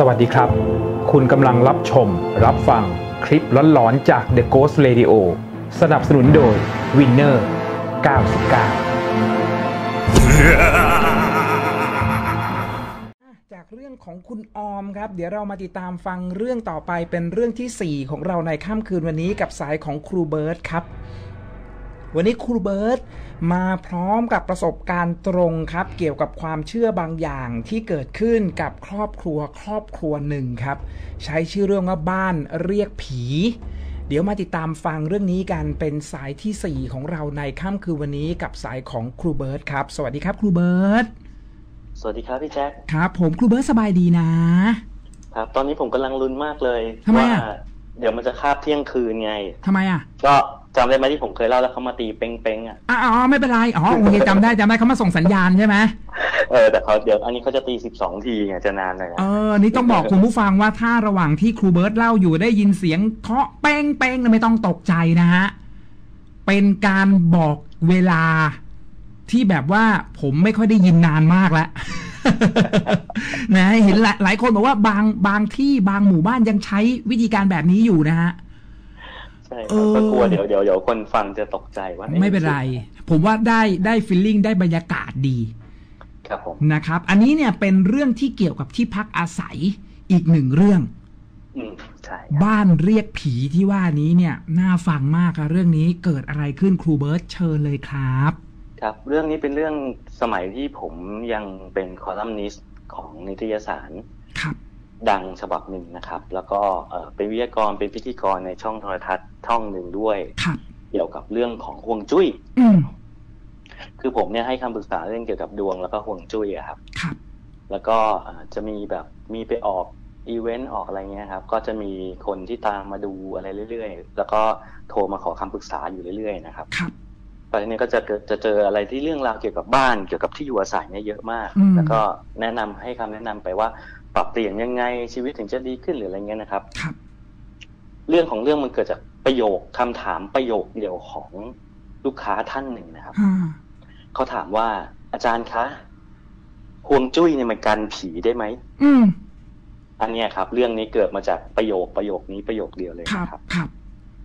สวัสดีครับ คุณกำลังรับชม รับฟังคลิปร้อนๆจาก The Ghost Radio สนับสนุนโดย Winner 99 จากเรื่องของคุณออมครับ เดี๋ยวเรามาติดตามฟังเรื่องต่อไปเป็นเรื่องทีสี่4 ของเราในค่ำคืนวันนี้กับสายของครูเบิร์ตครับ วันนี้ครูเบิร์ต มาพร้อมกับประสบการณ์ตรงครับ เกี่ยวกับความเชื่อบางอย่างที่เกิดขึ้นกับครอบครัวครอบครัวหนึ่งครับ ใช้ชื่อเรื่องว่าบ้านเรียกผี เดี๋ยวมาติดตามฟังเรื่องนี้กันเป็นสายทีสี่4 ของเราในค่ำคืนวันนี้กับสายของครูเบิร์ตครับ สวัสดีครับครูเบิร์ตสวัสดีครับพี่แจ็คครับผมครูเบิร์ตสบายดีนะครับ ตอนนี้ผมกำลังลุ้นมากเลยทำไมว่าอะเดี๋ยวมันจะคาบเที่ยงคืนไงทำไมอะ ก็ จำได้ไหมที่ผมเคยเล่าแล้วเขามาตีเป้งเป้งๆอะอ๋ออ๋อไม่เป็นไรอ๋อโอเคจำได้จำได้เขามาส่งสัญญาณใช่ไหมเออแต่เขาเดี๋ยวอันนี้เขาจะตีสิบสองทีไงจะนานหน่อยนะเออนี่ต้องบอกคุณผู้ฟังว่าถ้าระหว่างที่ครูเบิร์ตเล่าอยู่ได้ยินเสียงเคาะเป้งเป้งๆไม่ต้องตกใจนะฮะเป็นการบอกเวลาที่แบบว่าผมไม่ค่อยได้ยินนานมากแล้วนะเห็นหลายหลายคนบอกว่าบางบางที่บางหมู่บ้านยังใช้วิธีการแบบนี้อยู่นะฮะ ใช่เอครับอก็กลัวเดี๋ยวเดี๋ยวเดี๋ยวคนฟังจะตกใจว่าอ๊ะไม่เป็นไร ผมว่าได้ได้ฟีลลิ่งได้บรรยากาศดีครับผมนะครับ อันนี้เนี่ยเป็นเรื่องที่เกี่ยวกับที่พักอาศัยอีกหนึ่งเรื่องอืมใช่ครับบ้านเรียกผีที่ว่านี้เนี่ยน่าฟังมากอะเรื่องนี้เกิดอะไรขึ้นครูเบิร์ตเชิญเลยครับ ครับ เรื่องนี้เป็นเรื่องสมัยที่ผมยังเป็นคอลัมนิสต์ของนิตยสารครับ ดังฉบับหนึ่งนะครับ แล้วก็เอ่อเป็นวิทยากรเป็นพิธีกรในช่องโทรทัศน์ช่องหนึ่งด้วยครับเกี่ยวกับเรื่องของห่วงจุ้ยอืมคือผมเนี่ยให้คำปรึกษาเรื่องเกี่ยวกับดวงแล้วก็ห่วงจุ้ยอะครับครับแล้วก็อ่าจะมีแบบมีไปออกอีเวนต์ออกอะไรเงี้ยครับ ก็จะมีคนที่ตามมาดูอะไรเรื่อยๆ แล้วก็โทรมาขอคำปรึกษาอยู่เรื่อยๆนะครับครับตอนนี้ก็จะเกิดจะเจออะไรที่เรื่องราวเกี่ยวกับบ้านเกี่ยวกับที่อยู่อาศัยเนี่ยเยอะมากอืมแล้วก็แนะนำให้คำแนะนำไปว่า ปรับเปลี่ยนยังไงชีวิตถึงจะดีขึ้นหรืออะไรเงี้ยนะครับ ครับ เรื่องของเรื่องมันเกิดจากประโยคคำถามประโยคเดียวของลูกค้าท่านหนึ่งนะครับอ่าเขาถามว่าอาจารย์คะห่วงจุ้ยเนี่ยมันกันผีได้ไหมอืมอันเนี้ยครับ เรื่องนี้เกิดมาจากประโยคประโยคนี้ประโยคเดียวเลยครับนะครับครับ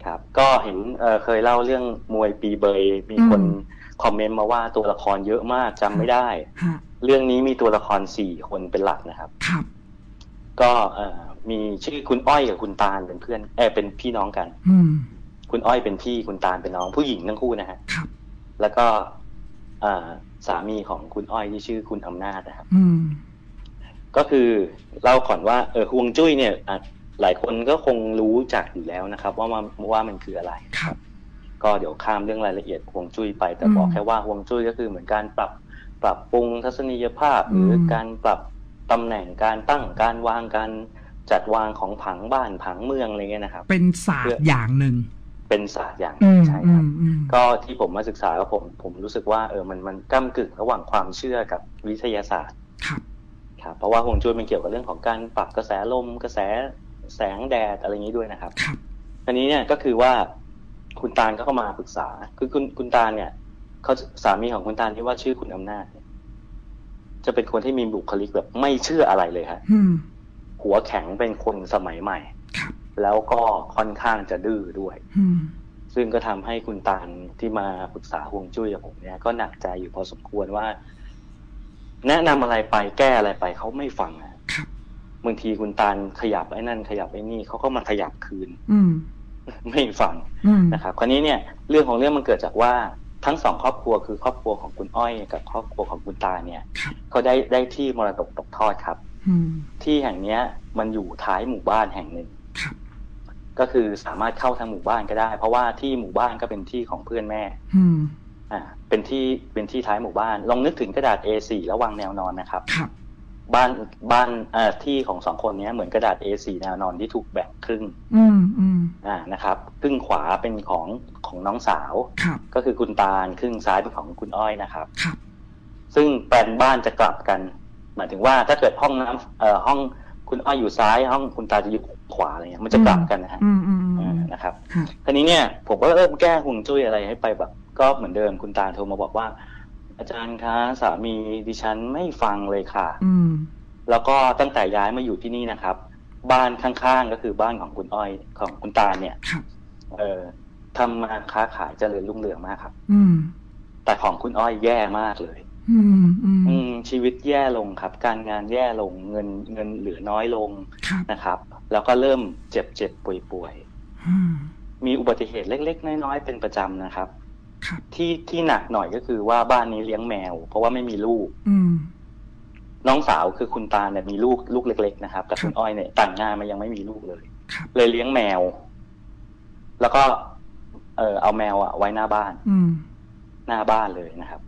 ครับ ก็เห็นเอ่อเคยเล่าเรื่องมวยปีเบยมีคนอืมคอมเมนต์มาว่าตัวละครเยอะมากจำไม่ได้ฮะ เรื่องนี้มีตัวละครสี่คนเป็นหลักนะครับ ครับ ก็เอ่อมีชื่อคุณอ้อยกับคุณตาลเป็นเพื่อนเออเป็นพี่น้องกัน อืม คุณอ้อยเป็นพี่คุณตาลเป็นน้องผู้หญิงทั้งคู่นะฮะครับ แล้วก็เอ่อสามีของคุณอ้อยที่ชื่อคุณอำนาจนะครับ อืม ก็คือเล่าก่อนว่าเออฮวงจุ้ยเนี่ยอะหลายคนก็คงรู้จักอยู่แล้วนะครับ ว่ามันว่ามันคืออะไร ครับ ก็เดี๋ยวข้ามเรื่องรายละเอียดฮวงจุ้ยไปแต่อืมบอกแค่ว่าฮวงจุ้ยก็คือเหมือนการปรับ ปรับปรุงทัศนียภาพ หรืออมการปรับตำแหน่งการตั้งการวางการจัดวางของผังบ้านผังเมืองอะไรเงี้ยนะครับ เป็นศาสตร์อย่างหนึ่งเป็นศาสตร์อย่างอืมใช่อืครับมอืมก็ที่ผมมาศึกษาก็ผมผมรู้สึกว่าเออมันมันก้ากึ่งระหว่างความเชื่อกับวิทยาศาสตร์ครับครับเพราะว่าฮวงจุ้ยมันเกี่ยวกับเรื่องของการปรับกระแสลมกระแสแสงแดดอะไรอย่างนี้ด้วยนะครับครับอันนี้เนี่ยก็คือว่าคุณตาลก็เข้ามาปรึกษาคือคุณคุณตาลเนี่ย เขาสามีของคุณตาลที่ว่าชื่อคุณอำนาจเนี่ยจะเป็นคนที่มีบุคลิกแบบไม่เชื่ออะไรเลยฮะอืมหัวแข็งเป็นคนสมัยใหม่ครับแล้วก็ค่อนข้างจะดื้อด้วยอืมซึ่งก็ทำให้คุณตาลที่มาปรึกษาฮวงจุ้ยกับผมเนี่ยก็หนักใจอยู่พอสมควรว่า แนะนำอะไรไปแก้อะไรไปเขาไม่ฟังอะครับบางทีคุณตาลขยับไอ้นั่น ขยับไอ้นี่เขาก็มาขยับคืน อืมไม่ฟังอืมนะครับ คราวนี้เนี่ย เรื่องของเรื่องมันเกิดจากว่า ทั้งสองครอบครัวคือครอบครัวของคุณอ้อยกับครอบครัวของคุณตาเนี่ยครับเขาได้ได้ที่มรดกตกทอดครับอืมที่แห่งเนี้ย มันอยู่ท้ายหมู่บ้านแห่งหนึ่งครับก็คือสามารถเข้าทางหมู่บ้านก็ได้ เพราะว่าที่หมู่บ้านก็เป็นที่ของเพื่อนแม่อืมอ่าเป็นที่เป็นที่ท้ายหมู่บ้าน ลองนึกถึงกระดาษ A4 แล้ววางแนวนอนนะครับครั บบ้านบ้านเอ่อที่ของสองคนเนี้ยเหมือนกระดาษ A4 แนวนอนที่ถูกแบ่งครึ่งอืมอืมอ่านะครับ ครึ่งขวาเป็นของของน้องสาวครับก็คือคุณตาลครึ่งซ้ายเป็นของคุณอ้อยนะครับครับ ซึ่งแปลนบ้านจะกลับกัน หมายถึงว่าถ้าเกิดห้องน้ำเอ่อห้องคุณอ้อยอยู่ซ้าย ห้องคุณตาจะอยู่ขวาอะไรเงี้ยมันจะกลับกันนะฮะอืมอืมอือ่ามนะครับครับทีนี้เนี่ย ผมก็เริ่มแก้ห่วงจุ้ยอะไรให้ไปแบบ ก็เหมือนเดิมคุณตาโทรมาบอกว่า อาจารย์คะสามีดิฉันไม่ฟังเลยค่ะ อืม แล้วก็ตั้งแต่ย้ายมาอยู่ที่นี่นะครับ บ้านข้างๆก็คือบ้านของคุณอ้อยของคุณตาลเนี่ยครับเออทำมาค้าขายเจริญรุ่งเรืองมากครับ อืม แต่ของคุณอ้อยแย่มากเลย อืมอืมอืมชีวิตแย่ลงครับ การงานแย่ลงเงินเงินเหลือน้อยลงครับนะครับ แล้วก็เริ่มเจ็บเจ็บป่วยป่วยอืมๆมีอุบัติเหตุเล็ก ๆ น้อยๆเป็นประจำนะครับครับ ที่ที่หนักหน่อยก็คือว่าบ้านนี้เลี้ยงแมว เพราะว่าไม่มีลูก อืมน้องสาวคือคุณตาเนี่ยมีลูกลูกเล็ก ๆ นะครับแต่คุณอ้อยเนี่ยแต่างงานมายังไม่มีลูกเลยครับเลยเลี้ยงแมว แล้วก็ เออเอาแมวอะไว้หน้าบ้านอืมหน้าบ้านเลยนะครับ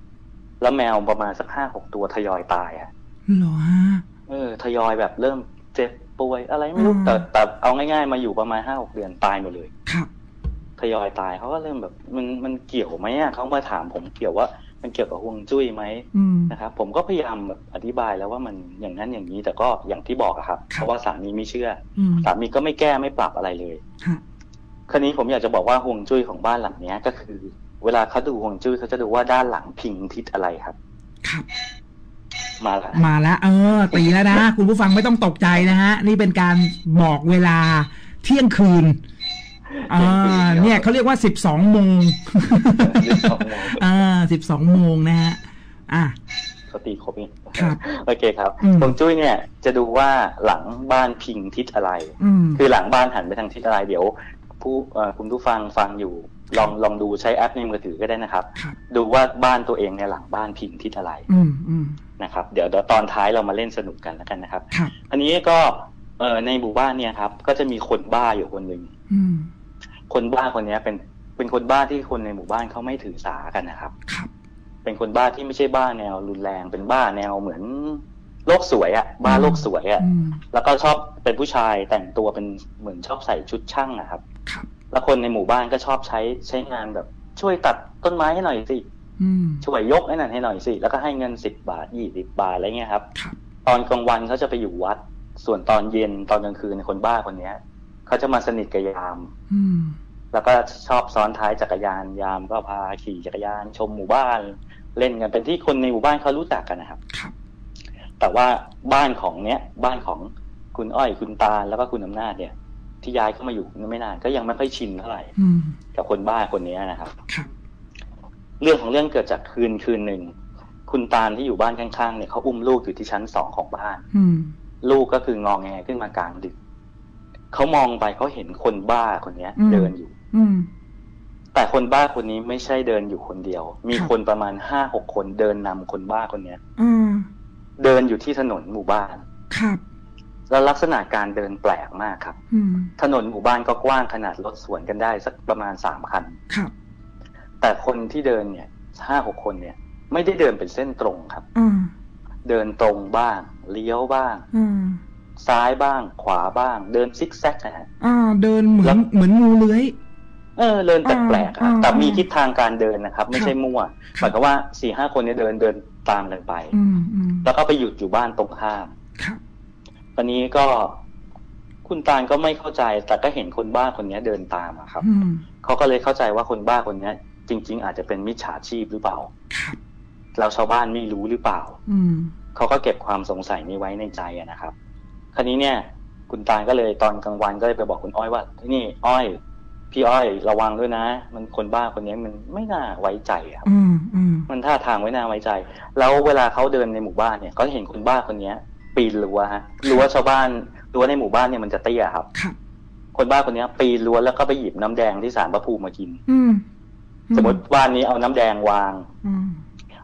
แล้วแมวประมาณสักห้าหกตัวทยอยตายอะเหรอฮะเออ ทยอยแบบเริ่มเจ็บป่วยอะไรไม่รู้อืมแต่แต่เอาง่ายๆมาอยู่ประมาณห้าหกเดือนตายหมดเลย ครับ ทยอยตายเขาก็เริ่มแบบมันมันเกี่ยวไหมอะเขามาถามผมเกี่ยวว่ามันเกี่ยวกับห่วงจุ้ยไหมอืมนะครับผมก็พยายามแบบอธิบายแล้วว่ามันอย่างนั้นอย่างนี้ แต่ก็อย่างที่บอกอะครับครับเพราะว่าสามีไม่เชื่ออืมสามีก็ไม่แก้ไม่ปรับอะไรเลยฮะคราวนี้ผมอยากจะบอกว่าห่วงจุ้ยของบ้านหลังเนี้ยก็คือ เวลาเขาดูห่วงจุ้ยเขาจะดูว่าด้านหลังพิงทิศอะไรครับครับมาละมาแล้วเออตีแล้วนะ คุณผู้ฟังไม่ต้องตกใจนะฮะ นี่เป็นการบอกเวลาเที่ยงคืน อ่าเนี่ยเขาเรียกว่าสิบสองโมงอ่าสิบสองโมงนะฮะอะเขาตีครบนี่ครับโอเคครับอืมห่วงจุ้ยเนี่ยจะดูว่าหลังบ้านพิงทิศอะไรอืมคือหลังบ้านหันไปทางทิศอะไรเดี๋ยว ผู้เอ่อคุณผู้ฟังฟังอยู่ลองลองดูใช้แอปในมือถือก็ได้นะครับครับดูว่าบ้านตัวเองในยหลังบ้านพิงทิศอะไรอืมอืมนะครับเดี๋ยวเดี๋ยวตอนท้ายเรามาเล่นสนุกกันแล้วกันนะครับครับอันนี้ก็เอ่อในหมู่บ้านเนี่ยครับ ก็จะมีคนบ้าอยู่คนหนึ่งอืม คนบ้าคนเนี้ยเป็นเป็นคนบ้าที่คนในหมู่บ้านเขาไม่ถือสากันนะครับ ครับ เป็นคนบ้าที่ไม่ใช่บ้าแนวรุนแรง เป็นบ้าแนวเหมือนโลกสวยอะบ้าโลกสวยอะอืมแล้วก็ชอบเป็นผู้ชายแต่งตัวเป็นเหมือนชอบใส่ชุดช่างอะครับ ครับ แล้วคนในหมู่บ้านก็ชอบใช้ใช้งานแบบ ช่วยตัดต้นไม้ให้หน่อยสิอืมช่วยยกไอ้นั่นให้หน่อยสิ แล้วก็ให้เงินสิบบาทยี่สิบาทอะไรเงี้ยครับครับ ตอนกลางวันเขาจะไปอยู่วัด ส่วนตอนเย็นตอนกลางคืนคนบ้าคนเนี้ย เขาจะมาสนิทกับยามอืมแล้วก็ชอบซ้อนท้ายจักรยานยามก็พาขี่จักรยาน ชมหมู่บ้าน เล่นกันเป็นที่คนในหมู่บ้านเขารู้จักกันนะครับครับ แต่ว่าบ้านของเนี้ยบ้านของคุณอ้อยคุณตาลแล้วก็คุณอำนาจเนี่ย ที่ย้ายเข้ามาอยู่ไม่นานก็ยังไม่ค่อยชินเท่าไหร่อืมกับคนบ้าคนนี้นะครับครับเรื่องของเรื่องเกิดจากคืนคืนหนึ่งคุณตาลที่อยู่บ้านข้างๆเนี่ยเขาอุ้มลูกอยู่ที่ชั้นสองของบ้านอืมลูกก็คืององแงขึ้นมากลางดึก เขามองไปเขาเห็นคนบ้าคนเนี้ยอืมเดินอยู่ อืมแต่คนบ้าคนนี้ไม่ใช่เดินอยู่คนเดียว มีครับคนประมาณห้าหกคนเดินนำคนบ้าคนเนี้ยอืมเดินอยู่ที่ถนนหมู่บ้านครับแล้วลักษณะการเดินแปลกมากครับอืมถนนหมู่บ้านก็กว้างขนาดรถสวนกันได้สักประมาณสามคันครับ แต่คนที่เดินเนี่ยห้าหกคนเนี่ย ไม่ได้เดินเป็นเส้นตรงครับอืมเดินตรงบ้าง เลี้ยวบ้างอืม ซ้ายบ้าง ขวาบ้าง เดินซิกแซกนะฮะอ่า เดินเหมืแล้อนวเหมือนงูเลื้อยเออเดินแปลกๆครับอ่าแต่มีทิศทางการเดินนะครับ ไม่ใช่มั่วหครัมาบยความว่าสี่ห้าคนเนี้เดินเดินตามกันไปอืมอืมแล้วก็ไปหยุดอยู่บ้านตรงข้ามครับตอนนี้ก็คุณตาลก็ไม่เข้าใจ แต่ก็เห็นคนบ้าคนนี้เดินตามอะครับอืมเขาก็เลยเข้าใจว่าคนบ้าคนนี้จริง ๆ อาจจะเป็นมิจฉาชีพหรือเปล่าครับเราชาวบ้านไม่รู้หรือเปล่าอืมเขาก็เก็บความสงสัยนี้ไว้ในใจอะนะครับ คราวนี้เนี่ย คุณตาลก็เลยตอนกลางวันก็เลยไปบอกคุณอ้อยว่านี่อ้อย พี่อ้อยระวังด้วยนะ มันคนบ้าคนนี้มันไม่น่าไว้ใจอะครับอืมอืมมันท่าทางไม่น่าไว้ใจ แล้วเวลาเขาเดินในหมู่บ้านเนี่ย ก็เห็นคนบ้าคนเนี้ย ปีนรั้วฮะรั้วชาวบ้านรั้วในหมู่บ้านเนี่ยมันจะเตี้ยครับครับคนบ้าคนเนี้ยปีนรั้วแล้วก็ไปหยิบน้ำแดงที่ศาลพระภูมิมากิน อืมสมมติบ้านนี้เอาน้ำแดงวางอืม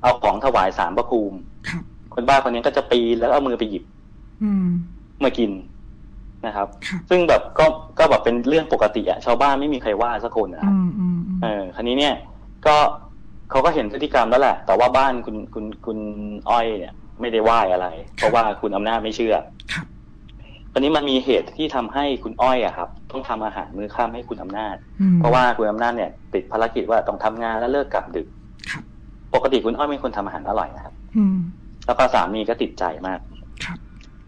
เอาของถวายศาลพระภูมิครับคนบ้าคนนี้ก็จะปีนแล้วเอามือไปหยิบ อื มมากินนะครับครับ ซึ่งแบบก็ก็แบบเป็นเรื่องปกติอะชาวบ้านไม่มีใครว่าสักคนนะครับอืมอืมอืมเออคราวนี้เนี่ยก็เขาก็เห็นพฤติกรรมแล้วแหละ แต่ว่าบ้านคุณคุณคุณอ้อยเนี่ย ไม่ได้ไหว้อะไร เพราะว่าคุณอำนาจไม่เชื่อครับตอนนี้มันมีเหตุที่ทำให้คุณอ้อยอะครับ ต้องทำอาหารมื้อค่ำให้คุณอำนาจอืมเพราะว่าคุณอำนาจเนี่ย ติดภารกิจว่าต้องทำงานแล้วเลิกกลับดึกครับปกติคุณอ้อยเป็นคนทำอาหารอร่อยนะครับอืมแล้วก็สามีก็ติดใจมากครับ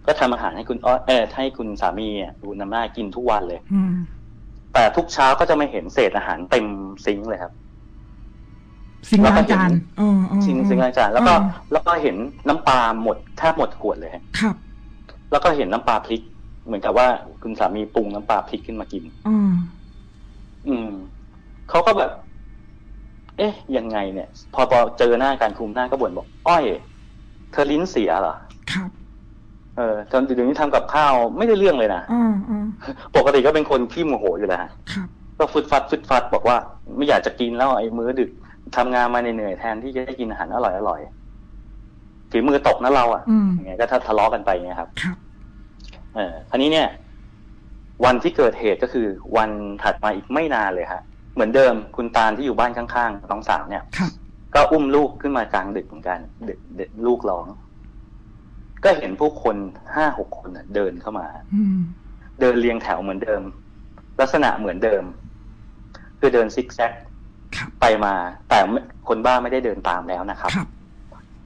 ก็ทำอาหารให้คุณอ้อยเออให้คุณสามีอะคุณอำนาจกินทุกวันเลย อืมแต่ทุกเช้าก็จะไม่เห็นเศษอาหารเต็มซิงค์เลยครับสิ่งแล้วก็ล้างจานเห็นเออเออซิงค์เออซิงค์ล้างจานแล้วก็อืมแล้วก็เห็นน้ำปลาหมดแทบหมดขวดเลยฮะครับ แล้วก็เห็นน้ำปลาพริก เหมือนกับว่าคุณสามีปรุงน้ำปลาพริกขึ้นมากินอืมอืมเขาก็แบบ เอ๊ะ ยังไงเนี่ย พอพอเจอหน้าการคุมหน้าก็บ่นบอก อ้อย เธอลิ้นเสียเหรอครับ เออจนเดี๋ยวนี้ทำกับข้าวไม่ได้เรื่องเลยนะอืมอืมปกติก็เป็นคนขี้โมโหอยู่แล้วฮะครับก็ฟึดฟัดฟึดฟัดบอกว่า ไม่อยากจะกินแล้วไอ้มื้อดึกทำงานมาเหนื่อยๆแทนที่จะได้กินอาหารอร่อยอร่อยๆฝีมือตกนะเราอะอืมอย่างเงี้ยก็ถ้าทะเลาะกันไปเงี้ยครับครับเอออันนี้เนี่ย วันที่เกิดเหตุก็คือวันถัดมาอีกไม่นานเลยฮะเหมือนเดิมคุณตาลที่อยู่บ้านข้างๆน้องสาวเนี่ยครับก็อุ้มลูกขึ้นมากลางดึกเหมือนกันดึกดึกลูกร้อง ก็เห็นผู้คนห้าหกคนน่ะเดินเข้ามาอืมเดินเรียงแถวเหมือนเดิม ลักษณะเหมือนเดิม คือเดินซิกแซกครับไปมา แต่ไม่คนบ้าไม่ได้เดินตามแล้วนะครับครับ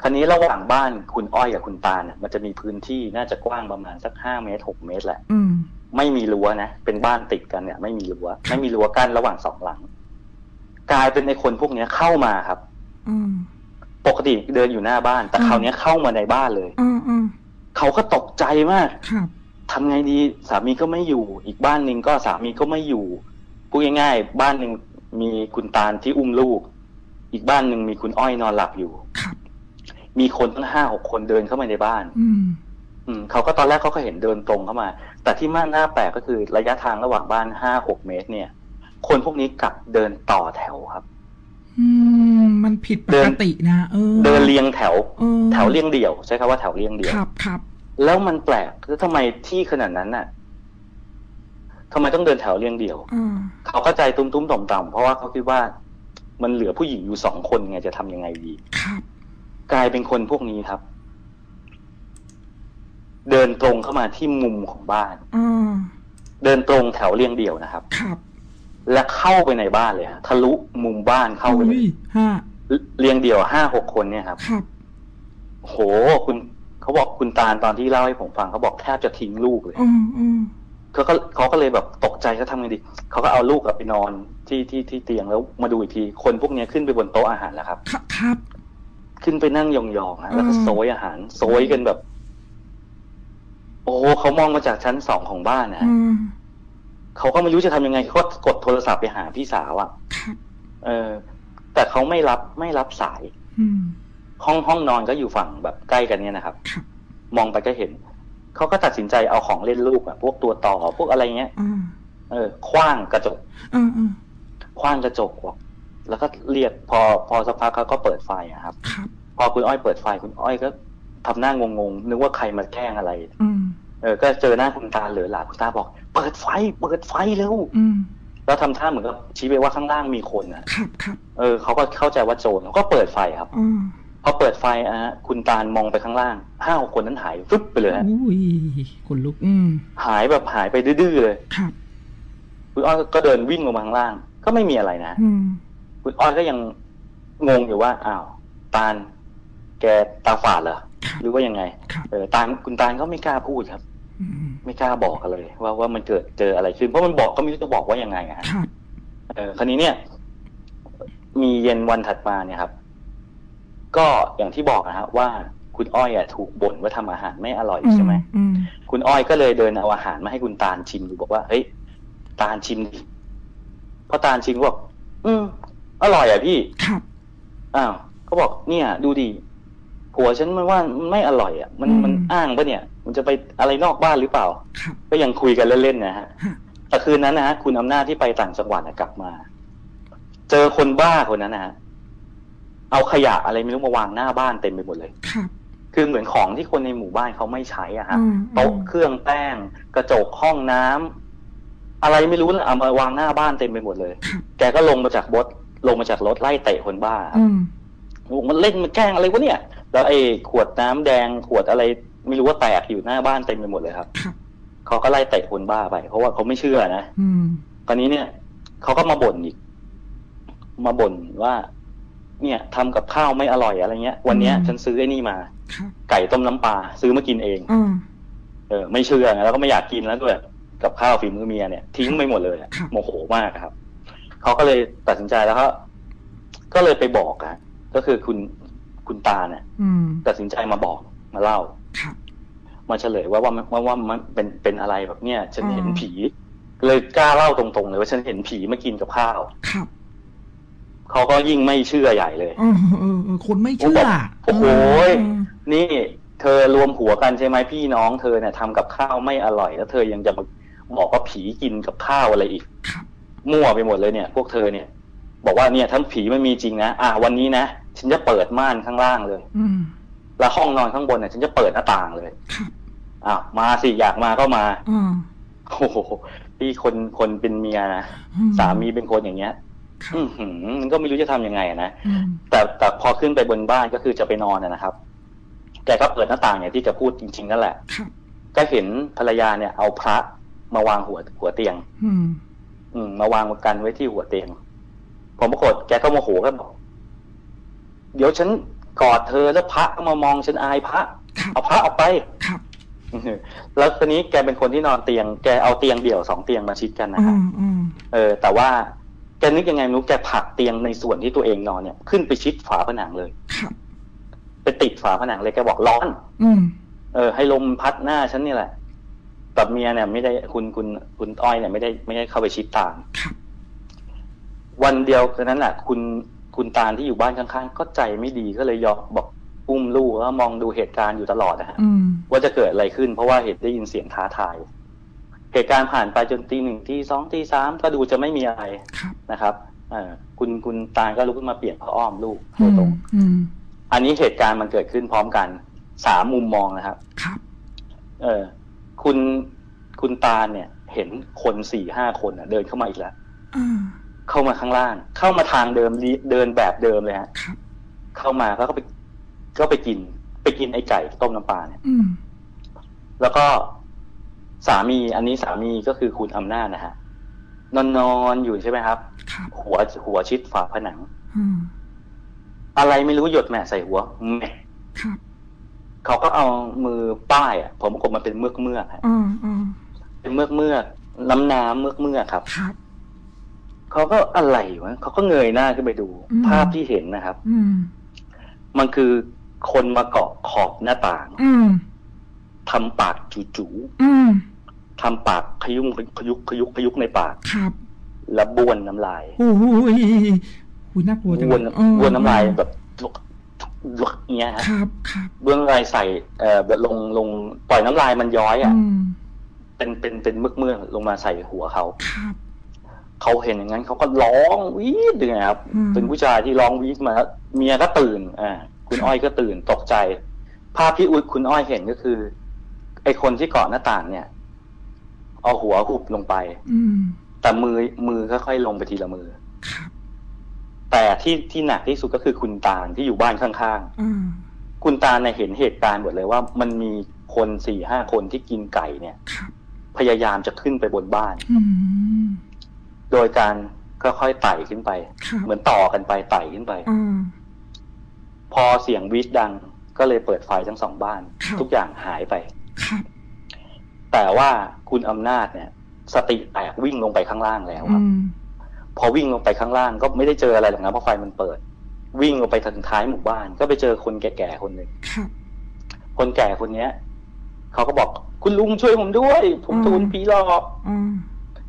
คราวนี้ระหว่างบ้านคุณอ้อยกับคุณตาเนี่ยมันจะมีพื้นที่น่าจะกว้างประมาณสักห้าเมตรหกเมตรแหละอืมไม่มีรั้วนะเป็นบ้านติดกันเนี่ย ไม่มีรั้วไม่มีรั้วกั้นระหว่างสองหลัง กลายเป็นในคนพวกเนี้ยเข้ามาครับ อืม ปกติเดินอยู่หน้าบ้าน แต่อืมคราวเนี้ยเข้ามาในบ้านเลยอืมอืมเขาก็ตกใจมากครับทำไงดีสามีก็ไม่อยู่ อีกบ้านหนึ่งก็สามีก็ไม่อยู่พูดง่ายๆบ้านหนึ่งมีคุณตาลที่อุ้มลูก อีกบ้านหนึ่งมีคุณอ้อยนอนหลับอยู่ครับมีคนตั้งห้าหกคนเดินเข้ามาในบ้านอืมอืมเขาก็ตอนแรกเขาก็เห็นเดินตรงเข้ามา แต่ที่มากหน้าแปลกก็คือระยะทางระหว่างบ้านห้าหกเมตร เนี่ย คนพวกนี้กลับเดินต่อแถวครับอื มมันผิดปเดิกนตินะเออ เดินเรียงแถวเออแถวเรียงเดี่ยว ใช้คำว่าแถวเรียงเดี่ยวครับครับแล้วมันแปลกคือทำไมที่ขนาดนั้นน่ะทำไมต้องเดินแถวเรียงเดี่ยวอ่าเขาเข้าใจตุ้มๆต่อมๆเพราะว่าเขาคิดว่ามันเหลือผู้หญิงอยู่สองคนไงจะทำยังไงดีครับ กลายเป็นคนพวกนี้ครับ เดินตรงเข้ามาที่มุมของบ้านอ่าเดินตรงแถวเรียงเดี่ยวนะครับ ครับ และเข้าไปในบ้านเลยฮะทะลุมุมบ้านเข้าไปเลอุ้ยยห้าเรียงเดี่ยวห้าหกคนเนี่ยครับครับโหคุณเขาบอกคุณตาลตอนที่เล่าให้ผมฟังเขาบอกแทบจะทิ้งลูกเลยอืมอืมเขาก็เขาก็เลยแบบตกใจเขาทำไงดีเขาก็เอาลูกกลับไปนอนที่ที่ที่เตียงแล้วมาดูอีกที คนพวกเนี้ยขึ้นไปบนโต๊ะอาหารแล้วครับครับครับ ขึ้นไปนั่งยองๆฮะแล้วก็อืมโซยอาหารโซยกันแบบ โอ้เขามองมาจากชั้นสองของบ้านนะฮะอืม เขาก็ไม่รู้จะทำยังไงเขาก็กดโทรศัพท์ไปหาพี่สาวอะ่ะครับเออ แต่เขาไม่รับไม่รับสายอืมห้องห้องนอนก็อยู่ฝั่งแบบใกล้กันเนี่ยนะครับครับ มองไปก็เห็น เขาก็ตัดสินใจเอาของเล่นลูกอะพวกตัวต่อพวกอะไรเงี้ยอ่าเออคว้างกระจกอ่าอ่าคว้างกระจกออกแล้วก็เรียกพอพอสักพักเขาก็เปิดไฟอะครับครับพอคุณอ้อยเปิดไฟคุณอ้อยก็ทำหน้างงๆนึกว่าใครมาแกล้งอะไร อืม เออก็เจอหน้าคุณตาเหลือหลาคุณตาบอก เปิดไฟ เปิดไฟเร็วอืมแล้วทำท่าเหมือนกับชี้ไปว่าข้างล่างมีคนนะครับครับเออเขาก็เข้าใจว่าโจรเขาก็เปิดไฟครับอ่าพอเปิดไฟอะฮะคุณตาลมองไปข้างล่างห้าหกคนนั้นหายฟึบไปเลยฮะอุ้ยคนลุกอืมหายแบบหายไปดื้อๆเลยครับคุณอ้อยก็เดินวิ่งลงมาข้างล่าง ก็ไม่มีอะไรนะอืมคุณอ้อยก็ยังงงอยู่ว่าอ้าวตาลแกตาฝาดเหรอครับ หรือว่ายังไงครับเออตาลคุณตาลก็ไม่กล้าพูดครับอืมไม่กล้าบอกกันเลย ว่าว่ามันเกิดเจออะไรขึ้นเพราะมันบอกก็ไม่รู้จะบอกว่ายังไงอะฮะครับเออคราวนี้เนี่ย มีเย็นวันถัดมาเนี่ยครับ ก็อย่างที่บอกนะฮะว่าคุณอ้อยอะถูกบ่นว่าทำอาหารไม่อร่อยใช่ไหมอืมคุณอ้อยก็เลยเดินเอาอาหารมาให้คุณตาลชิมดูบอกว่าเฮ้ยตาลชิมดิพอตาลชิมก็บอกอืมอร่อยอะพี่ครับอ้าวเขาบอกเนี่ย ดูดิ ผัวฉันมันว่ามันไม่อร่อยอะมันอืมมันอ้างปะเนี่ย มันจะไปอะไรนอกบ้านหรือเปล่าครับก็ยังคุยกันเล่นๆนะฮะฮะแต่คืนนั้นนะฮะคุณอำนาจที่ไปต่างจังหวัดอะกลับมา เจอคนบ้าคนนั้นนะฮะเอาขยะอะไรไม่รู้มาวางหน้าบ้านเต็มไปหมดเลยครับคือเหมือนของที่คนในหมู่บ้านเขาไม่ใช้อะฮะอืมโต๊ะเครื่องแป้ง กระจกห้องน้ำอะไรไม่รู้นะเอามาวางหน้าบ้านเต็มไปหมดเลยครับแกก็ลงมาจากรถลงมาจากรถไล่เตะคนบ้าครับอืมบอกมันเล่นมันแกล้งอะไรวะเนี่ย แล้วไอ้ขวดน้ำแดงขวดอะไร ไม่รู้ว่าแตกอยู่หน้าบ้านเต็มไปหมดเลยครับครับเขาก็ไล่เตะคนบ้าไป เพราะว่าเขาไม่เชื่อนะอืมตอนนี้เนี่ยเขาก็มาบ่นอีก มาบ่นว่า เนี่ยทำกับข้าวไม่อร่อยอะไรเงี้ย วันเนี้ยอืมฉันซื้อไอ้นี่มาครับไก่ต้มน้ำปลาซื้อมากินเองอ่าเออ ไม่เชื่อไงแล้วก็ไม่อยากกินแล้วด้วยกับข้าวฝีมือเมียเนี่ยทิ้งไปหมดเลยอะครับโมโหมากอะครับเขาก็เลยตัดสินใจแล้วก็ก็เลยไปบอกอะก็คือคุณ คุณตาเนี่ยอืมตัดสินใจมาบอกมาเล่าครับมาเฉลยว่าว่ามันว่าว่ามันเป็นเป็นอะไรแบบเนี้ยฉันเห็นอ๋อผี เลยกล้าเล่าตรงๆเลยว่าฉันเห็นผีมากินกับข้าวครับเขาก็ยิ่งไม่เชื่อใหญ่เลยเออเออเออคนไม่เชื่อโอ้โหเออนี่เธอรวมหัวกันใช่ไหมพี่น้องเธอเนี่ยทำกับข้าวไม่อร่อยแล้วเธอยังจะมาบอกว่าผีกินกับข้าวอะไรอีกครับมั่วไปหมดเลยเนี่ย พวกเธอเนี่ย บอกว่าเนี่ยทั้งผีไม่มีจริงนะอะวันนี้นะ ฉันจะเปิดม่านข้างล่างเลย อืมแล้วห้องนอนข้างบนเนี่ยฉันจะเปิดหน้าต่างเลยครับอะมาสิอยากมาก็มาอ่าโอ้โหพี่คนคนเป็นเมียนะอืสามีเป็นคนอย่างเงี้ยครับอือหือมันก็ไม่รู้จะทำยังไงอะนะอืมแต่แต่พอขึ้นไปบนบ้านก็คือจะไปนอนนะนะครับแกก็เปิดหน้าต่างอย่างที่แกพูดจริง ๆ นั่นแหละครับก็เห็นภรรยาเนี่ย เอาพระมาวางหัวหัวเตียงอืมอืมมาวางกันไว้ที่หัวเตียงผมปรากฏแกก็โมโหก็บอก เดี๋ยวฉันกอดเธอแล้วพระก็มามองฉันอายพระครับเอาพระออกไปครับอือหือแล้วทีนี้แกเป็นคนที่นอนเตียง แกเอาเตียงเดี่ยวสองเตียงมาชิดกันนะอืครับมอืมเออ แต่ว่าแกนึกยังไงไม่รู้แกผลักเตียงในส่วนที่ตัวเองนอนเนี่ยขึ้นไปชิดฝาผนังเลย ครับ ไปติดฝาผนังเลยแกบอกร้อน อืม เออให้ลมพัดหน้าฉันนี่แหละแต่เมียเนี่ยไม่ได้คุณคุณคุณอ้อยเนี่ยไม่ได้ไม่ได้เข้าไปชิดตามครับ วันเดียวกันนั้นแหละคุณ คุณตาลที่อยู่บ้านข้างๆ ก็ใจไม่ดีก็เลยยอมบอกอุ้มลูกแล้วมองดูเหตุการณ์อยู่ตลอดนะฮะอืมว่าจะเกิดอะไรขึ้น เพราะว่าเห็นได้ยินเสียงท้าทาย เหตุการณ์ผ่านไปจนตีหนึ่งตีสองตีสามก็ดูจะไม่มีอะไรครับนะครับเออคุณคุณตาลก็ลุกขึ้นมาเปลี่ยนผ้าอ้อมลูกอืตัวมตรงอืมอันนี้เหตุการณ์มันเกิดขึ้นพร้อมกันสามมุมมองนะครับครับ เออคุณคุณตาลเนี่ย เห็นคนสี่ห้าคนอะเดินเข้ามาอีกแล้วอ่า เข้ามาข้างล่าง เข้ามาทางเดิมลิเดินแบบเดิมเลยฮะครับเข้ามาแล้วก็ไปก็ไปกิน ไปกินไอ้ไก่ต้มน้ำปลาเนี่ยอืมแล้วก็สามีอันนี้สามีก็คือคุณอำนาจนะฮะนอนนอนอยู่ใช่ไหมครับครับหัวหัวชิดฝาผนังอืมอะไรไม่รู้หยดแหม่ใส่หัวแหม่ครับเขาก็เอามือป้ายอะผมกดมันเป็นเมือกเมือกๆฮะอ่าอ่าเป็นเมือกเมือกน้ำน้ำเมือกเมือกๆครับครับ เขาก็อะไรวะเขาก็เงยหน้าขึ้นไปดูอืมภาพที่เห็นนะครับอืมมันคือคนมาเกาะขอบหน้าต่างอืมทำปากจู๋อืมๆทำปากขยุ้งขยุกขยุกขยุกในปากครับแล้วบ้วนน้ำลายโอ้ยอุ้ยน่ากลัวจังบ้วนเออบ้วนน้ำลายแบบลวกลวกเงี้ยฮะครับครับบ้วนน้ำลายใส่เอ่อแบบลงลงปล่อยน้ำลายมันย้อยอะอืมเป็นเป็นเป็นเมือกเมือกๆลงมาใส่หัวเขาครับ เขาเห็นอย่างนั้นเขาก็ร้องวีดเลยครับอืมเป็นผู้ชายที่ร้องวีดมาแล้วเมียก็ตื่น อ่า คุณอ้อยก็ตื่นตกใจ ภาพที่อุยคุณอ้อยเห็นก็คือ ไอ้คนที่เกาะหน้าต่างเนี่ย เอาหัวหุบลงไป อืมแต่มือมือค่อยๆลงไปทีละมือครับแต่ที่ที่หนักที่สุดก็คือคุณตาลที่อยู่บ้านข้างอ่าๆคุณตาลเนี่ยเห็นเหตุการณ์หมดเลยว่า มันมีคนสี่ห้าคนที่กินไก่เนี่ยครับพยายามจะขึ้นไปบนบ้านอืมโด ยการค่อยๆไต่ขึ้นไปครับเหมือนต่อกันไปไต่ขึ้นไปอ่าพอเสียงวีดดังก็เลยเปิดไฟทั้งสองบ้านครับทุกอย่างหายไปครับแต่ว่าคุณอำนาจเนี่ย สติแตกวิ่งลงไปข้างล่างแล้วคอืรับมพอวิ่งลงไปข้างล่างก็ไม่ได้เจออะไรหรอกนะเพราะไฟมันเปิด วิ่งลงไปทางท้ายหมู่บ้าน ก็ไปเจอคนแก่ๆคนหนึ่งครับคนแก่คนเนี้ยเขาก็บอกคุณลุงช่วยผมด้วย ผมอืมถูกผีหลอกอ่า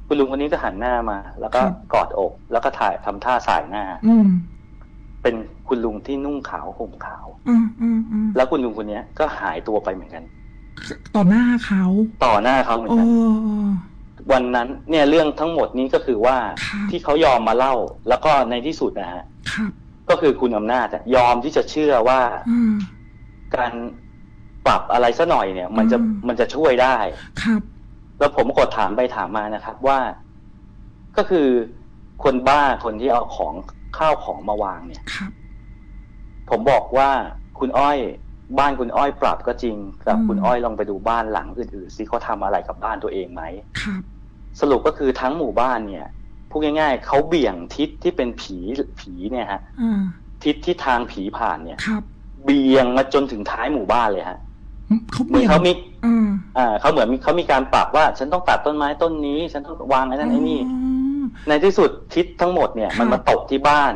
คุณลุงคนนี้ก็หันหน้ามา แล้วก็ครับกอดอก แล้วก็ถ่ายทำท่าสายหน้า อืมเป็นคุณลุงที่นุ่งขาวห่มขาวอืมอืมอืมแล้วคุณลุงคนเนี้ย ก็หายตัวไปเหมือนกัน ต่อหน้าเขาต่อหน้าเขาเหมือนโอ้กันวันนั้นเนี่ยเรื่องทั้งหมดนี้ก็คือว่าครับที่เขายอมมาเล่า แล้วก็ในที่สุดนะฮะครับก็คือคุณอำนาจอะยอมที่จะเชื่อว่าอ่าการปรับอะไรสัหน่อยเนี่ย มันจะอืมมันจะช่วยได้ ครับ แล้วผมกดถามไปถามมานะครับว่า ก็คือคนบ้าคนที่เอาของข้าวของมาวางเนี่ยครับผมบอกว่าคุณอ้อยบ้านคุณอ้อยปรับก็จริงแต่อืมคุณอ้อยลองไปดูบ้านหลังอื่นๆสิเขาทำอะไรกับบ้านตัวเองไหมครับสรุปก็คือทั้งหมู่บ้านเนี่ยพูดง่าย ๆเขาเบี่ยงทิศที่เป็นผีผีเนี่ยฮะอ่าทิศที่ทางผีผ่านเนี่ยครับเบี่ยงมาจนถึงท้ายหมู่บ้านเลยฮะ เขาเหมือเบี่นยงเขามีอ่าอ่าเขาเหมือนมีเขามีการปรับว่า ฉันต้องตัดต้นไม้ต้นนี้ ฉันต้องวางไอ้นั่นไอ้นี่อ๋อในที่สุดทิศทั้งหมดเนี่ยครับมันมาตกที่บ้าน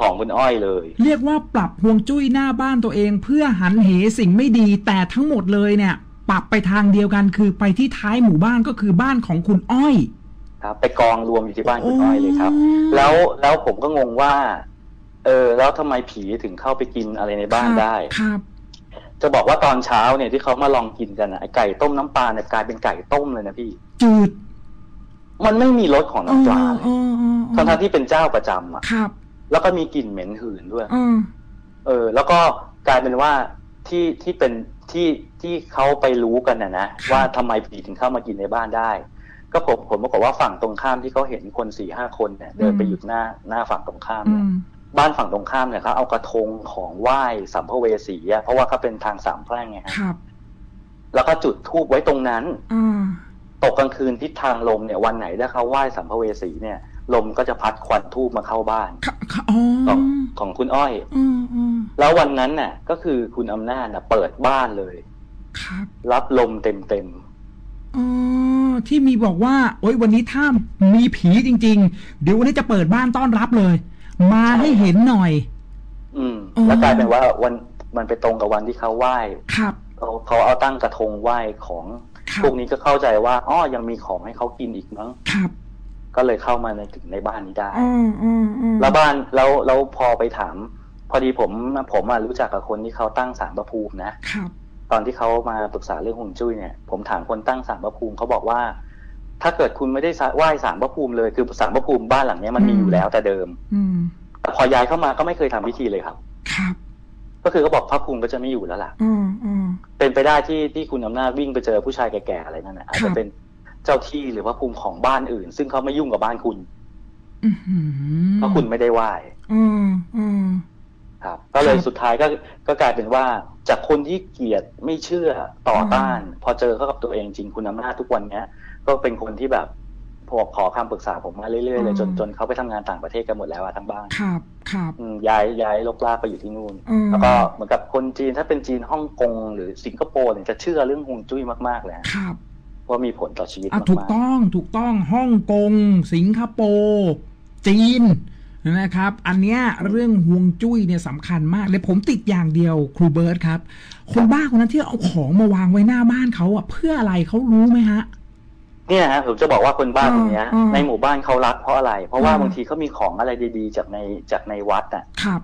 ของคุณอ้อยเลย เรียกว่าปรับฮวงจุ้ยหน้าบ้านตัวเอง เพื่อหันเหสิ่งไม่ดีแต่ทั้งหมดเลยเนี่ย ปรับไปทางเดียวกันคือไปที่ท้ายหมู่บ้านก็คือบ้านของคุณอ้อย ครับ ไปกองรวมอยู่ที่บ้านคุณอ้อยเลยครับโอ้แล้วแล้วผมก็งงว่า เออ แล้วทำไมผีถึงเข้าไปกินอะไรในบ้านได้ครับ จะบอกว่าตอนเช้าเนี่ยที่เขามาลองกินกันอะไอไก่ต้มน้ำปลาเนี่ยกลายเป็นไก่ต้มเลยนะพี่ จืด มันไม่มีรสของน้ำปลาเลเอยอเออเออทั้งทที่เป็นเจ้าประจำอะครับ แล้วก็มีกลิ่นเหม็นหืนด้วยเออเออ แล้วก็กลายเป็นว่าที่ที่เป็นที่ที่เขาไปรู้กันนะนะว่าทำไมผีถึงเข้ามากินในบ้านได้ ก็ผมผมบอกว่าฝั่งตรงข้ามที่เขาเห็นคนสี่ห้าคนเนี่ยเดินไปหยุดหน้าหน้าฝั่งตรงข้ามอืเนี่ยม บ้านฝั่งตรงข้ามเนี่ยเขาเอากระทงของไหว้สัมภเวสีอะเพราะว่าเขาเป็นทางสามแพร่งไงฮะครับ แล้วก็จุดธูปไว้ตรงนั้นอ่าตกกลางคืนทิศทางลมเนี่ยวันไหนถ้าเขาไหว้สัมภเวสีเนี่ย ลมก็จะพัดควันทูบมาเข้าบ้านค่ะค่ะอ๋อของของคุณอ้อยอืมอืมแล้ววันนั้นน่ะ ก็คือคุณอำนาจน่ะ เปิดบ้านเลย ครับ รับลมเต็มเต็มอ๋อที่มีบอกว่า โอ้ยวันนี้ถ้ามีผีจริง ๆ เดี๋ยววันนี้จะเปิดบ้านต้อนรับเลย มาให้เห็นหน่อยๆอืมอ๋อแล้วกลายเป็นว่าวันมันไปตรงกับวันที่เขาไหว้ครับเขาเขาเอาตั้งกระทงไหว้ของครับพวกนี้ก็เข้าใจว่าอ้อยังมีของให้เขากินอีกมั้งครับ ก็เลยเข้ามาในถึงในบ้านนี้ได้อืมอืมอืมแล้วบ้านแล้วแล้วพอไปถาม พอดีผมผมอะรู้จักกับคนที่เขาตั้งศาลพระภูมินะครับตอนที่เขามาปรึกษาเรื่องฮวงจุ้ยเนี่ย ผมถามคนตั้งศาลพระภูมิเขาบอกว่า ถ้าเกิดคุณไม่ได้ไหว้ศาลพระภูมิเลย คือศาลพระภูมิบ้านหลังเนี้ยมันมีอยู่แล้วแต่เดิม อืมแต่พอย้ายเข้ามาก็ไม่เคยทำพิธีเลยครับ ครับ ก็คือเขาบอกพระภูมิก็จะไม่อยู่แล้วล่ะ อืมอืมเป็นไปได้ที่ที่คุณอำนาจวิ่งไปเจอผู้ชายแก่ๆอะไรนั่นนะอาจครัจะบเป็นเจ้าที่หรือพระภูมิของบ้านอื่น ซึ่งเขาไม่ยุ่งกับบ้านคุณอือหือเพราะคุณไม่ได้ไหว้อืมอืมครับ ก็เลยครับสุดท้ายก็ก็กลายเป็นว่าจากคนที่เกลียดไม่เชื่อต่อต้าน พอเจอเข้ากับตัวเองจริงคุณอำนาจทุกวันเนี้ย ก็เป็นคนที่แบบพอขอคำปรึกษาผมมาเรื่อยๆเลยจนจนเขาไปทำงานต่างประเทศกันหมดแล้วอะทั้งบ้านครับครับอืมย้ายย้ายลกลากไปอยู่ที่นู่นอืมแล้วก็เหมือนกับคนจีนถ้าเป็นจีนฮ่องกงหรือสิงคโปร์เนี่ยจะเชื่อเรื่องฮวงจุ้ยมากๆเลยฮะครับว่ามีผลต่อชีวิตอะมากๆถูกต้องถูกต้องฮ่องกง สิงคโปร์จีนนะครับ อันเนี้ยเรื่องห่วงจุ้ยเนี่ยสำคัญมากเลยผมติดอย่างเดียวครูเบิร์ตครับ คนบ้าคนนั้นที่เอาของมาวางไว้หน้าบ้านเขาอะเพื่ออะไรเขารู้ไหมฮะ เนี่ยฮะผมจะบอกว่าคนบ้าอืมคนเนี้ยอืมในหมู่บ้านเขารักเพราะอะไร เพราะว่าอืมบางทีเขามีของอะไรดีๆ จากในจากในวัดอะครับ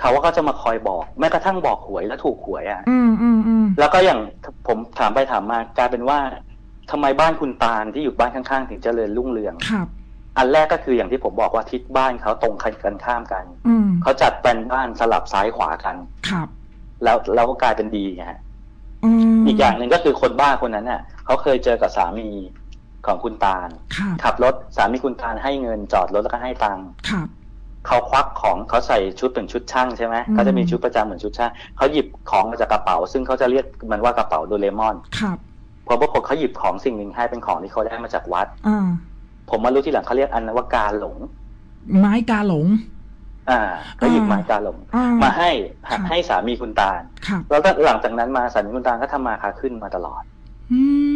เขาว่าก็จะมาคอยบอก แม้กระทั่งบอกหวยแล้วถูกหวยอะอืมอืมอืมแล้วก็อย่างผมถามไปถามมากลายเป็นว่าทำไมบ้านคุณตาลที่อยู่บ้านข้างๆ ถึงเจริญรุ่งเรืองครับอันแรกก็คืออย่างที่ผมบอกว่าทิศบ้านเขาตรงกันข้ามกันอืมเขาจัดแปลนบ้านสลับซ้ายขวากันครับ แล้วแล้วก็กลายเป็นดีไงฮะอืมอีกอย่างหนึ่งก็คือคนบ้าคนนั้นน่ะเขาเคยเจอกับสามี ของคุณตาลครับขับรถสามีคุณตาลให้เงินจอดรถแล้วก็ให้ตังค์ครับเขาควักของเขาใส่ชุดเป็นชุดช่างใช่ไหมอืมเขาจะมีชุดประจำเหมือนชุดช่างเขาหยิบของมาจากกระเป๋า ซึ่งเขาจะเรียกมันว่ากระเป๋าโดเรมอนครับพอปรากฏเขาหยิบของสิ่งหนึ่งให้เป็นของที่เขาได้มาจากวัดอ่าผมมารู้ทีหลังเขาเรียกอันนั้นว่าการหลง ไม้กาหลง อ่าเขาหยิบไม้การหลงอ่ามาให้ครับให้สามีคุณตาลครับแล้วก็หลังจากนั้นมาสามีคุณตาลก็ทำมาค้าขึ้นมาตลอด อืม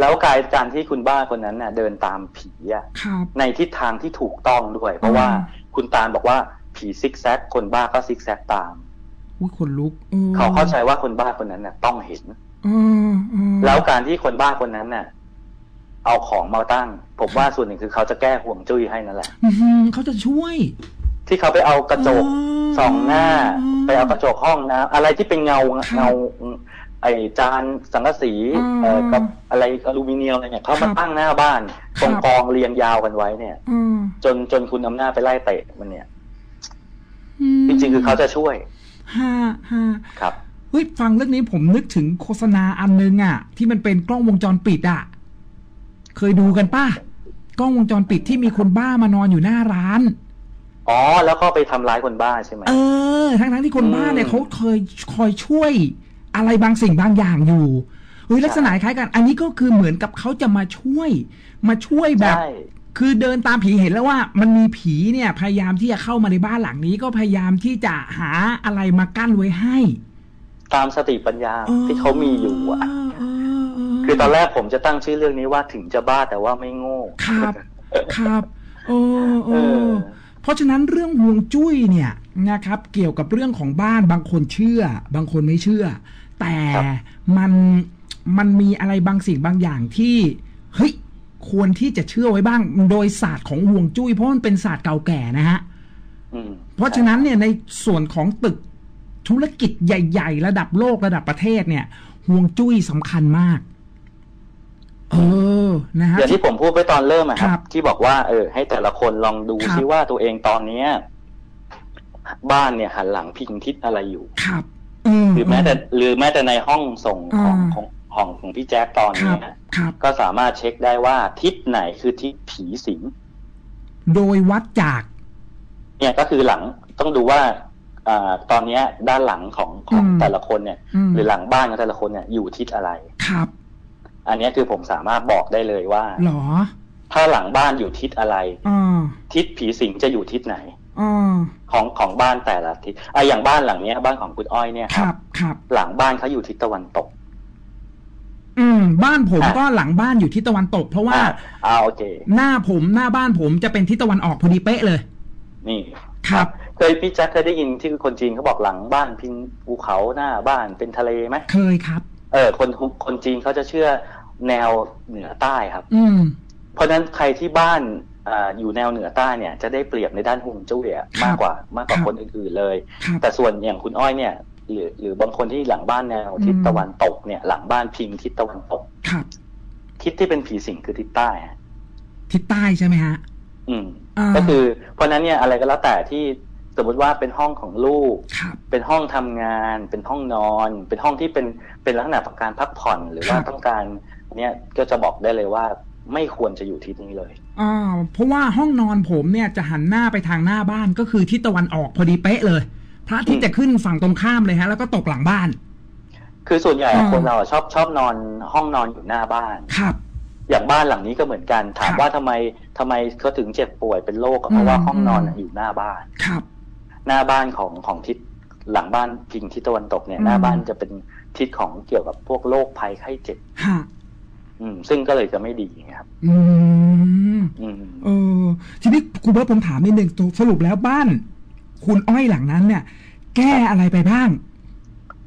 แล้วกลายการที่คุณบ้าคนนั้นน่ะ เดินตามผีอะครับในทิศทางที่ถูกต้องด้วย เพราะว่าอืมคุณตาลบอกว่าผีซิกแซกคนบ้าก็ซิกแซกตามอุ้ยขนลุกออเขาเข้าใจว่าคนบ้าคนนั้นน่ะ ต้องเห็นอืมอืมแล้วการที่คนบ้าคนนั้นน่ะ เอาของมาตั้ง ผมว่าส่วนหนึ่งคือเขาจะแก้ห่วงจุ้ยให้นั่นแหละอื้อหือเขาจะช่วย ที่เขาไปเอากระจกอ๋อส่องหน้าอืมไปเอากระจกห้องน้ำอะไรที่เป็นเงาครับเงา ไอจานสังกะสีอืมเอ่อกับอะไรอลูมิเนียมอะไรเนี่ยเขาครัมาบตั้งหน้าบ้านครักบองกองเรียงยาวกันไว้เนี่ยอืมจนจนคุณอำนาจไปไล่เตะมันเนี่ยอืมจริงๆคือเขาจะช่วยฮ่าฮ่าครับเฮ้ยฟังเรื่องนี้ผมนึกถึงโฆษณาอันนึงอะ ที่มันเป็นกล้องวงจรปิดอะ เคยดูกันป่ะกล้องวงจรปิดที่มีคนบ้ามานอนอยู่หน้าร้านอ๋อ แล้วก็ไปทำร้ายคนบ้าใช่ไหมเออทั้งทั้งๆที่คนบ้าเนี่ยอืมเขาเคยคอยช่วย อะไรบางสิ่งบางอย่างอยู่เฮ้ยลักษณะคล้ายกัน อันนี้ก็คือเหมือนกับเขาจะมาช่วย มาช่วยแบบใช่คือเดินตามผีเห็นแล้วว่า มันมีผีเนี่ย พยายามที่จะเข้ามาในบ้านหลังนี้ ก็พยายามที่จะหาอะไรมากั้นไว้ให้ ตามสติปัญญาที่เขามีอยู่อะเเเคือตอนแรกผมจะตั้งชื่อเรื่องนี้ว่าถึงจะบ้าแต่ว่าไม่โง่ ครับ ครับเออเอเอออเพราะฉะนั้นเรื่องห่วงจุ้ยเนี่ยนะครับ เกี่ยวกับเรื่องของบ้านบางคนเชื่อ บางคนไม่เชื่อ แต่ครับมันมันมีอะไรบางสิ่งบางอย่างที่เฮ้ยควรที่จะเชื่อไว้บ้าง โดยศาสตร์ของห่วงจุ้ยเพราะมันเป็นศาสตร์เก่าแก่นะฮะอืมเพราะฉะนั้นเนี่ยในส่วนของตึกธุรกิจใหญ่ ๆ ระดับโลกระดับประเทศเนี่ยห่วงจุ้ยสำคัญมาก เออนะฮะอย่างที่ผมพูดไปตอนเริ่มอะคครัรับบที่บอกว่า เออ ให้แต่ละคนลองดูครับซิว่าตัวเองตอนเนี้ยบ้านเนี่ยหันหลังพิงทิศอะไรอยู่ครับเหรือแม้แต่หรือแม้แต่ในห้องส่งของอ่าของของของพี่แจ๊คตอนครัเนี้บยครับก็สามารถเช็คได้ว่าทิศไหนคือทิศผีสิง โดยวัดจาก เนี่ยก็คือหลังต้องดูว่าอ่าตอนเนี้ยด้านหลังของของอืมแต่ละคนเนี่ยอืมหรือหลังบ้านของแต่ละคนเนี่ยอยู่ทิศอะไรครับ อันเนี้ยคือผมสามารถบอกได้เลยว่าหรอ ถ้าหลังบ้านอยู่ทิศอะไรอ่าทิศผีสิงจะอยู่ทิศไหนอ่า ของของบ้านแต่ละทิศอะอย่างบ้านหลังเนี้ย บ้านของคุณอ้อยเนี่ยคครัรับบครับ หลังบ้านเขาอยู่ทิศตะวันตก อืม บ้านผมอะก็หลังบ้านอยู่ทิศตะวันตก เพราะว่าอ่าอ่าโอเค หน้าผมหน้าบ้านผมจะเป็นทิศตะวันออกพอดีเป๊ะเลย นี่ครับเคยพี่แจ๊คเคยได้ยินที่คนจีนเขาบอกหลังบ้านพิงภูเขาหน้าบ้านเป็นทะเลไหมเคยครับ เออ คนคนจีนเขาจะเชื่อแนวเหนือใต้ครับ อืมเพราะฉะนั้นใครที่บ้าน อ่าอยู่แนวเหนือใต้เนี่ยจะได้เปรียบในด้านฮวงจุ้ยอะครับมากกว่ามากกว่าครับคนอื่นๆเลยครับแต่ส่วนอย่างคุณอ้อยเนี่ยหรือหรือบางคนที่หลังบ้านแนวทิศอืมตะวันตกเนี่ย หลังบ้านพิงทิศตะวันตกครับทิศที่เป็นผีสิงคือทิศใต้ฮะทิศใต้ใช่ไหมฮะ อืมอ่าก็คือเพราะฉะนั้นเนี่ยอะไรก็แล้วแต่ที่สมมติว่าเป็นห้องของลูกครับเป็นห้องทำงาน เป็นห้องนอน เป็นห้องที่เป็นเป็นลักษณะของการพักผ่อนหรือว่าครับต้องการ เนี่ยก็จะบอกได้เลยว่าไม่ควรจะอยู่ทิศนี้เลย อ่าเพราะว่าห้องนอนผมเนี่ยจะหันหน้าไปทางหน้าบ้านก็คือทิศตะวันออกพอดีเป๊ะเลย พระอาทิตย์จะขึ้นฝั่งตรงข้ามเลยฮะ แล้วก็ตกหลังบ้าน คือส่วนใหญ่อ่าคนเราอะชอบชอบนอนห้องนอนอยู่หน้าบ้านครับอย่างบ้านหลังนี้ก็เหมือนกันถามครับว่าทำไมทำไมเขาถึงเจ็บป่วยเป็นโรคก็เพราะว่าอืมห้องนอนอืมอะอยู่หน้าบ้านครับ หน้าบ้านของของทิศหลังบ้านพิงทิศตะวันตกเนี่ยอืมหน้าบ้านจะเป็นทิศของเกี่ยวกับพวกโรคภัยไข้เจ็บฮะ อืม ซึ่งก็เลยจะไม่ดีครับอืมอืมเออทีนี้ครูเบิร์ตผมถามนิดนึงสรุปแล้วบ้าน คุณอ้อยหลังนั้นเนี่ย แก้อะไรไปบ้าง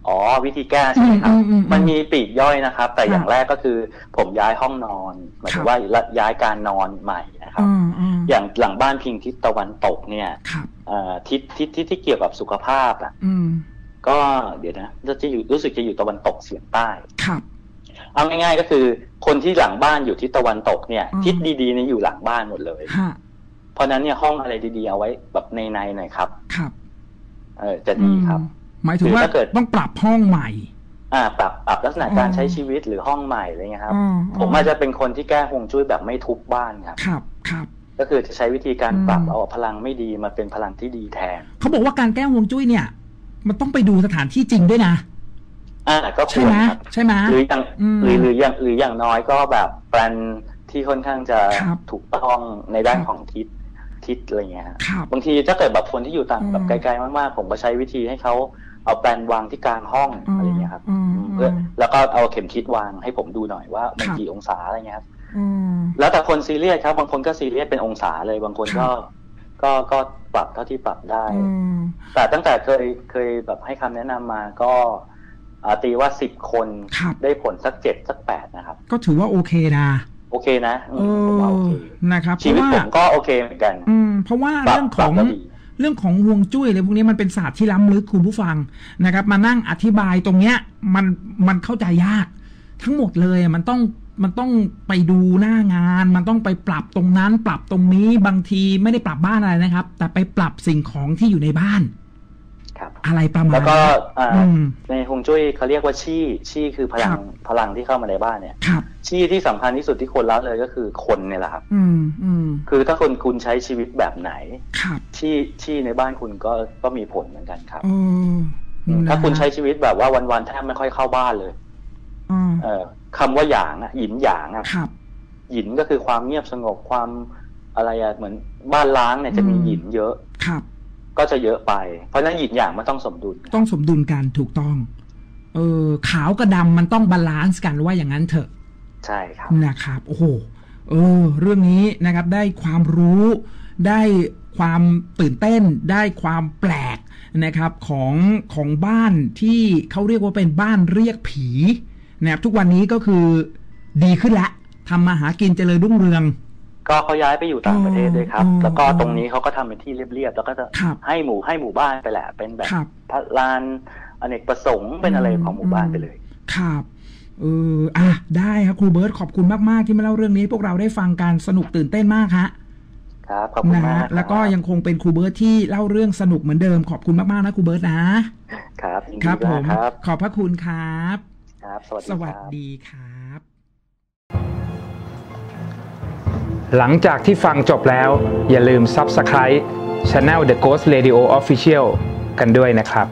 อ๋อวิธีแก้ใช่ไหมครับอืมอืมอืมมันมีปีกย่อยนะครับ แต่ครับอย่างแรกก็คือผมย้ายห้องนอนหมายครัถึบงว่าย้ายการนอนใหม่นะครับอ่าอ่าอย่างหลังบ้านพิงทิศตะวันตกเนี่ยครับเอ่อทิศทิศทิศที่เกี่ยวกับสุขภาพอะอืมก็เดี๋ยวนะจะอยู่รู้สึกจะอยู่ตะวันตกเฉียงใต้ครับ เอาง่ายๆก็คือ คนที่หลังบ้านอยู่ทิศตะวันตกเนี่ยอืมทิศดีๆเนี่ยอยู่หลังบ้านหมดเลยฮะเพราะฉะนั้นเนี่ยห้องอะไรดีๆเอาไว้แบบในในๆหน่อยครับ ครับ เออจะดีครับอืมหมายถึงว่าหรือถ้าเกิดต้องปรับห้องใหม่ อ่า ปรับปรับลักษณะอ๋อการใช้ชีวิตหรือห้องใหม่อะไรเงี้ยครับอ๋อผมอาจจะเป็นคนที่แก้ฮวงจุ้ยแบบไม่ทุบบ้านครับ ครับครับก็คือจะใช้วิธีการอืมปรับเอาพลังไม่ดีมาเป็นพลังที่ดีแทน เขาบอกว่าการแก้ฮวงจุ้ยเนี่ย มันต้องไปดูสถานที่จริงด้วยนะ อ่าก็คใช่วไหมรครับใช่ไหมหรืออย่างอืมหรือหรืออย่างหรืออย่างน้อยก็แบบแปลนที่ค่อนข้างจะครับถูกต้องในด้านครับของทิศทิศอะไรเงี้ยฮะครับบางทีถ้าเกิดแบบคนที่อยู่ต่างอืมแบบไกลๆมากๆ ผมก็ใช้วิธีให้เขาเอาแปลนวางที่กลางห้องอืมอะไรเงี้ยครับอืมอืมเพื่ออืมแล้วก็เอาเข็มทิศวางให้ผมดูหน่อยว่ามันครับกี่องศาอะไรเงี้ยครับอืมแล้วแต่คนซีเรียสครับ บางคนก็ซีเรียสเป็นองศาเลยบางคนครัก็บก็ก็ปรับเท่าที่ปรับได้อืมแต่ตั้งแต่เคยเคยแบบให้คำแนะนำมาก็อ่า ตีว่าสิบคนครับได้ผลสักเจ็ดสักแปดนะครับ ก็ถือว่าโอเคนะโอเคนะอืเอมผมว่าโออเคนะครับเพชีราะวิตว่าผมก็โอเคเหมือนกัน อืม เพราะว่าปรับเรื่องของปรับแล้วดีเรื่องของฮวงจุ้ยอะไรพวกนี้มันเป็นศาสตร์ที่ล้ำลึกคุณผู้ฟังนะครับ มานั่งอธิบายตรงเนี้ย มันมันเข้าใจยาก ทั้งหมดเลยอะมันต้องมันต้องไปดูหน้างาน มันต้องไปปรับตรงนั้น ปรับตรงนี้บางทีไม่ได้ปรับบ้านอะไรนะครับ แต่ไปปรับสิ่งของที่อยู่ในบ้าน ครับอะไรประมาณแล้วก็นั้นอ่าอืมในฮวงจุ้ยเขาเรียกว่าชี่ชี่คือพลัคงรับพลังที่เข้ามาในบ้านเนี่ยครับชี่ที่สำคัญที่สุดที่คนละเลยก็คือคนเนี่ยแหละครับอืมอืมคือถ้าคนคุณใช้ชีวิตแบบไหนครับชี่ชี่ในบ้านคุณก็ก็มีผลเหมือนกันครับเอออืมถ้าคุณใช้นะชีวิตแบบว่าวันๆแทบไม่ค่อยเข้าบ้านเลยอ่าเออคำว่าหยางอะหยินหยางอะครับหยินก็คือความเงียบสงบความอะไรอะเหมือนบ้านล้างเนี่ยจะมีอืมหยินเยอะครับ ก็จะเยอะไป เพราะฉะนั้นหยินหยางมันต้องสมดุล ต้องสมดุลกันถูกต้อง เออขาวกับดำมันต้อง balance กันว่าอย่างนั้นเถอะ ใช่ครับนะครับ โอ้โหเออ เรื่องนี้นะครับได้ความรู้ได้ความตื่นเต้นได้ความแปลกนะครับของของบ้านที่เขาเรียกว่าเป็นบ้านเรียกผีนะครับทุกวันนี้ก็คือดีขึ้นละทำมาหากินเจริญรุ่งเรือง ก็เขาย้ายไปอยู่ต่างประเทศด้วยครับอ๋อแล้วก็ตรงนี้เขาก็ทำเป็นที่เรียบๆแล้วก็จะครับให้หมู่ให้หมู่บ้านไปแหละ เป็นแบบครับพระลานอเนกประสงค์เป็นอะไรของหมู่บ้านไปเลย ครับเอออะได้ครับครูเบิร์ตขอบคุณมากๆที่มาเล่าเรื่องนี้ให้พวกเราได้ฟังกันสนุกตื่นเต้นมากฮะครับขอบคุณนะมาฮะกครับแล้วก็ยังคงเป็นครูเบิร์ตที่เล่าเรื่องสนุกเหมือนเดิมขอบคุณมากๆนะครูเบิร์ตนะครับยินคดีรับผมมากครับขอบพระคุณครับครับสวัสดีสวัสครับดีครับ หลังจากที่ฟังจบแล้ว อย่าลืม Subscribe Channel The Ghost Radio Official กันด้วยนะครับ